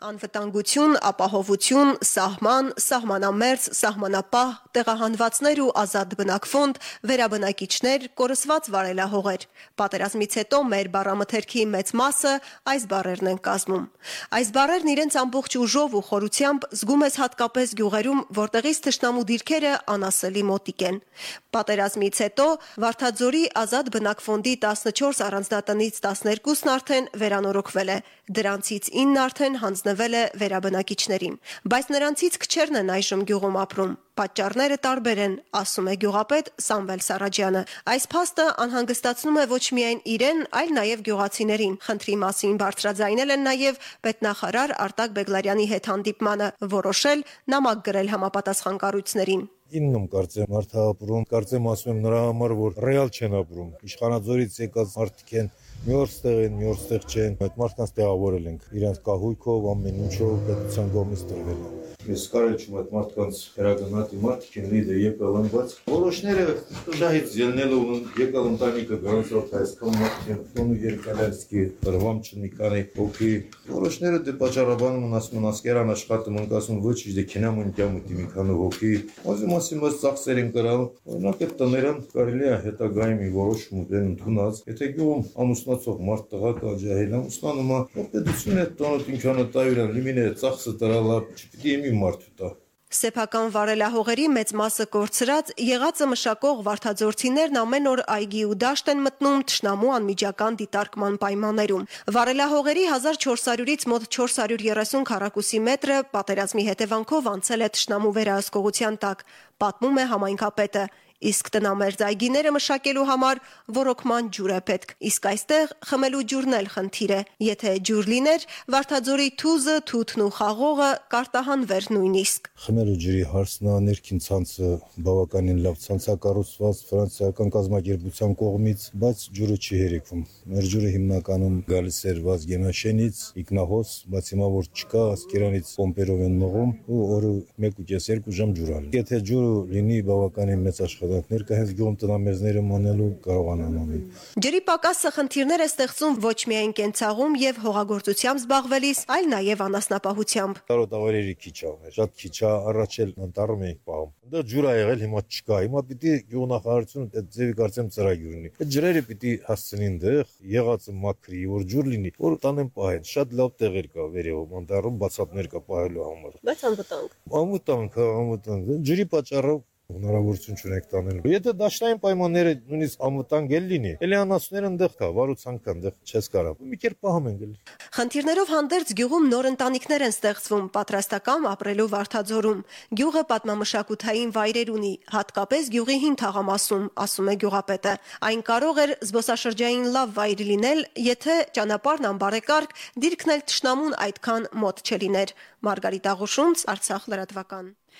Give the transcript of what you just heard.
Անվտանգություն, ապահովություն, սահման, սահմանամերձ, սահմանապահ, տեղահանվածներ ու ազատ բնակֆոնդ, վերաբնակիչներ, կորսված վարելահողեր: Պատերազմից հետո մեր բառամթերքի մեծ մասը այս բառերն են կազմում: Այս բառերն իրենց ամբողջ ուժով ու խորությամբ զգում ես հատկապես գյուղերում, որտեղից թշնամու դիրքերը անասելի մոտիկ են: Պատերազմից հետո Վարդաձորի ազատ բնակֆոնդի 14 առանձնատնից 12-ն արդեն վերանորոգվել է, դրանցից 9-ն արդեն հանձնվել է վերաբնակիչներին: Բայց նրանցից քչերն են այժմ գյուղում ապրում: Պատճառները տարբեր են, ասում է գյուղապետ Սամվել Սարաջյանը: Այս փաստը անհանգստացնում է ոչ միայն իրեն, այլ նաև գյուղացիներին: Խնդրի մասին բարձրաձայնել են նաև պետնախարար Արտակ Բեգլարյանի հետ հանդիպմանը, որոշել նամակ գրել համապատասխան կառույցներին: «9-ում կարծեմ մարդ ապրում: Կարծեմ ասում եմ նրա համար, որ ռեալ չեն ապրում: Իշխանաձորից եկած մարդիկ են, մի օր ստեղ են, մի օր ստեղ չեն: Այդ մարդկանց տեղավորել ենք: Իրենց կահույքով, ամեն ինչով պետության կողմից տրվել է: Ես կարել չունեմ այդ մարդկանց կրագնահատի մարդիկ են, եկել են, բայց որոշները տուժանից ելնելով եկալ ընտանիքը գրանցված Հայաստան մարդիկ են, ու տրվամ չունի մի քանի հոգի: Որոշները դե պատճառաբանում են, ասում են ասկերան աշխատում ենք, ասում են ոչինչ դե քինամ ընկյամ ուտի մի քանի հոգի: Ոզում ասեմ բայց ծախսեր են կրալ: Օրինակ այդ տներն կարելի է հետագայում մի որոշում ընդունած, եթե գյուղում ամուսնացող մարդ տղա կա, ջահել է, ամուսնանում ա, պետությունը այդ տոնը ինչ ա տա իրան, լիմիտ է ծախսը տրալ ա, չպիտի էլի մարդու տա»: Սեփական վարելահողերի մեծ մասը կորցրած, եղածը մշակող վարդաձորցիներն ամեն օր այգի ու դաշտ են մտնում թշնամու անմիջական դիտարկման պայմաններում: Վարելահողերի 1400-ից մոտ 430 քառակուսի մետրը պատերազմի հետևանքով անցել է թշնամու վերահսկողության տակ, պատմում է համայնքապետը: Իսկ տնամերձ այգիները մշակելու համար ոռոգման ջուր է պետք, իսկ այստեղ խմելու ջուրն էլ խնդիր է: Եթե ջուր լիներ, Վարդաձորի թուզը, թութն ու խաղողը կարտահանվեր նույնիսկ: «Խմելու ջրի հարցն ա, ներքին ցանցը բավականին լավ ցանց ա կառուցված ֆրանսիական կազմակերպության կողմից, բայց ջուրը չի հերիքում: Մեր ջուրը հիմնականում գալիս էր Վազգենաշենից, Ինքնահոս, բայց հիմա որ չկա, Ասկերանից պոմպերով են մղում ու օրը 1.5-2 ժամ ջուր ա լինում: Եթե ջուրը լինի, բավականին մեծ աշխատանքներ հենց գյուղում տնամերձները մանելու, կարողանան անել»: Ջրի պակասը խնդիրներ է ստեղծում ոչ միայն կենցաղում եւ հողագործությամբ զբաղվելիս, այլ նաեւ անասնապահությամբ: Տարօտավերերի քիչ ա, շատ քիչ ա, առաջ էլ անտառում էինք պահում: Այնտեղ ջուր ա եղել, հիմա չկա: Հիմա պիտի գյուղնախարարությունը այդ ձեւի կարծեմ ծրագիր ունի: Այդ ջրերը պիտի հասցնի այնտեղ, եղածը մաքրի, որ ջուր լինի, որ տանեն պահեն: Շատ լավ տեղեր կա վերեւում, անտառում բացատներ կա պահելու համար: Բայց անվտանգ: Անվտանգ, հա անվտանգ: Ջրի պատճառով հնարավորություն չունենք տանելու: Եթե դաշտային պայմանները նույնիսկ անվտանգ էլ լինի, էլի անասունները այնտեղ կա, վարուցանք կա, այնտեղ չես կարա, մի կերպ պահում ենք էլի: Խնդիրներով հանդերձ գյուղում նոր ընտանիքներ են ստեղծվում, պատրաստակամ ապրելու Վարդաձորում: Գյուղը պատմամշակութային վայրեր ունի, հատկապես գյուղի հին թաղամասում, ասում է գյուղապետը: Այն կարող էր զբոսաշրջային լավ վայր լինել, եթե ճանապարհն անբարեկարգ, դիրքն էլ թշնամուն այդքան մոտ չլիներ: Մարգարիտ Աղուշունց, Արցախ լրատվական: